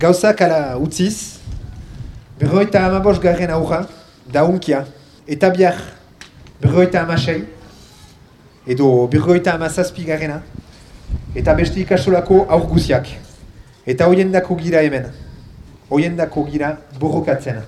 gauzak ala utziz, berroita amabos garren aurra, daunkia, eta bihar berroita amasei, edo berroita amazazpi garrena, eta beste ikasolako aur guziak. Eta hoiendako gira hemen, hoiendako gira borrokatzen.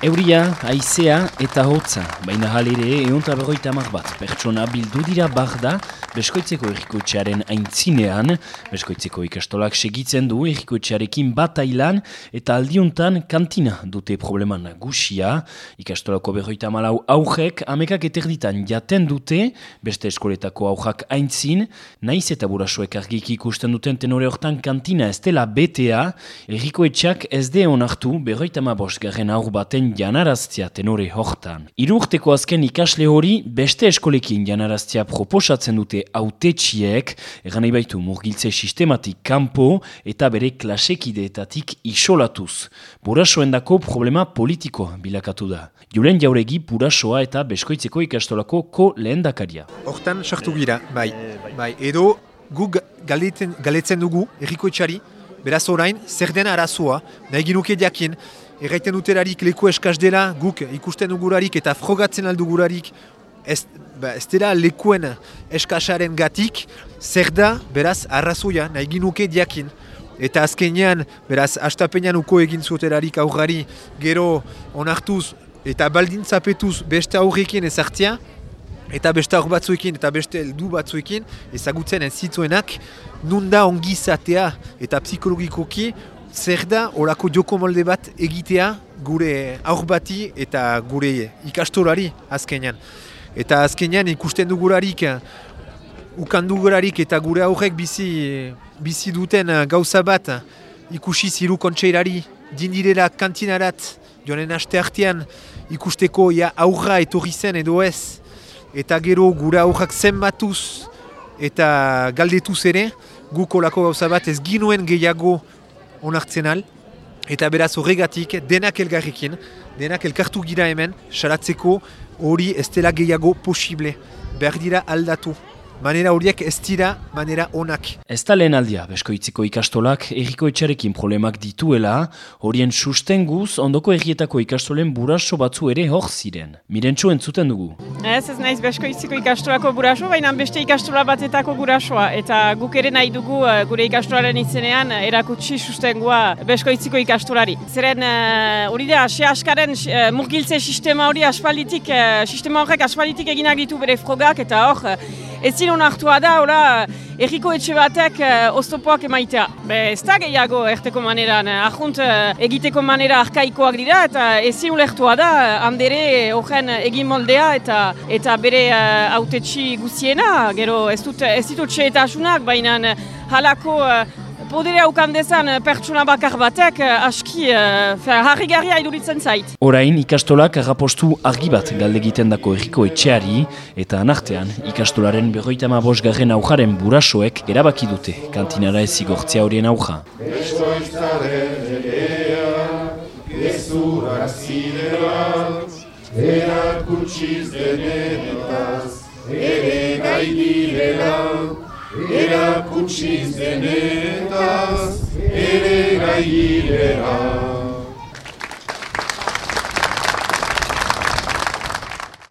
Euria, aizea eta hotza, baina halire egon berroita bat. Pertsona bildu dira barda, Beskoitzeko errikoetxearen aintzinean, Beskoitzeko ikastolak segitzen du errikoetxearekin bat ailan, eta aldiuntan kantina dute probleman gusia. Ikastolako berroita malau aurrek, amekak eterditan jaten dute, beste eskoletako aurrak aintzin, naiz eta burasoek argik ikusten duten tenore hortan kantina ez dela betea, errikoetxeak ez de onartu berroita ma garen aur baten janaraztia tenore hortan. Irurteko azken ikasle hori, beste eskolekin janaraztia proposatzen dute autetxiek, egan baitu murgiltze sistematik kanpo eta bere klasekideetatik isolatuz. Burasoen dako problema politiko bilakatu da. Julen jauregi burasoa eta beskoitzeko ikastolako ko lehen dakaria. Hortan sartu gira, bai, bai, edo guk galetzen, galetzen dugu errikoetxari, beraz orain, zer den arazoa, nahi ginuke diakin, Erraiten duterarik leku eskaz dela, guk ikusten dugurarik eta frogatzen aldugurarik ez, ba, ez dira lekuen eskasaren gatik, zer da, beraz, arrazoia, nahi ginuke diakin. Eta azkenean, beraz, astapenean uko egin zuterarik aurrari, gero onartuz eta baldintzapetuz beste aurrekin ezartzea, eta beste aur batzuekin eta beste heldu batzuekin, ezagutzen ez zituenak, nunda ongizatea eta psikologikoki, zer da orako joko molde bat egitea gure aur bati eta gure ikastolari azkenean. Eta azkenean ikusten dugurarik, ukandugurarik eta gure aurrek bizi, bizi duten gauza bat ikusi ziru kontseirari dindirela kantinarat joanen aste artean ikusteko ja aurra etorri zen edo ez eta gero gure aurrak zenbatuz eta galdetuz ere guko lako gauza bat ez ginuen gehiago onartzen al eta beraz horregatik denak elgarrekin denak elkartu gira hemen salatzeko hori ez dela gehiago posible. Behar dira aldatu. Manera horiek ez dira manera onak. Ez da lehen aldia, beskoitziko ikastolak erriko etxarekin problemak dituela, horien sustenguz ondoko errietako ikastolen buraso batzu ere hor ziren. Mirentxo entzuten dugu. Ez ez naiz beskoitziko ikastolako buraso, baina beste ikastola batetako burasoa. Eta guk ere nahi dugu eh, gure ikastolaren izenean erakutsi sustengua beskoitziko ikastolari. Zeren eh, hori da, ase askaren uh, murgiltze sistema hori aspalditik, sistema horrek aspalditik eginak ditu bere frogak eta hor, ezin onartua da, ora, erriko etxe batek uh, oztopoak emaitea. Be, ez da gehiago erteko maneran, ahunt uh, egiteko manera arkaikoak dira, eta ezin ulertua da, handere horren egin moldea eta eta bere uh, autetxi guziena, gero ez dut ez ditut eta asunak, baina halako podere haukan dezan eh, pertsona bakar batek eh, aski uh, harri garria iduritzen zait. Orain ikastolak rapostu argi bat galde egiten dako erriko etxeari eta anartean ikastolaren berroita ma garren aujaren burasoek erabaki dute kantinara ez zigortzea horien auja. Erakutsiz denetaz, ere gai erakutsiz denetaz, ere gai